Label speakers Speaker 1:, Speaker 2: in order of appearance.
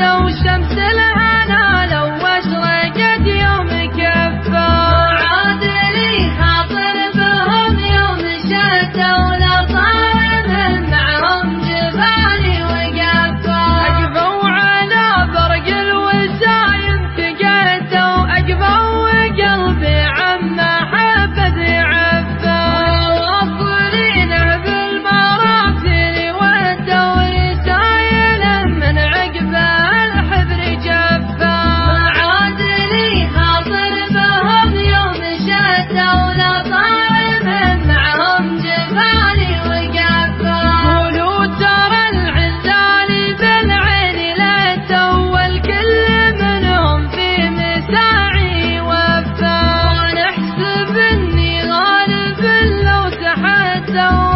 Speaker 1: No. so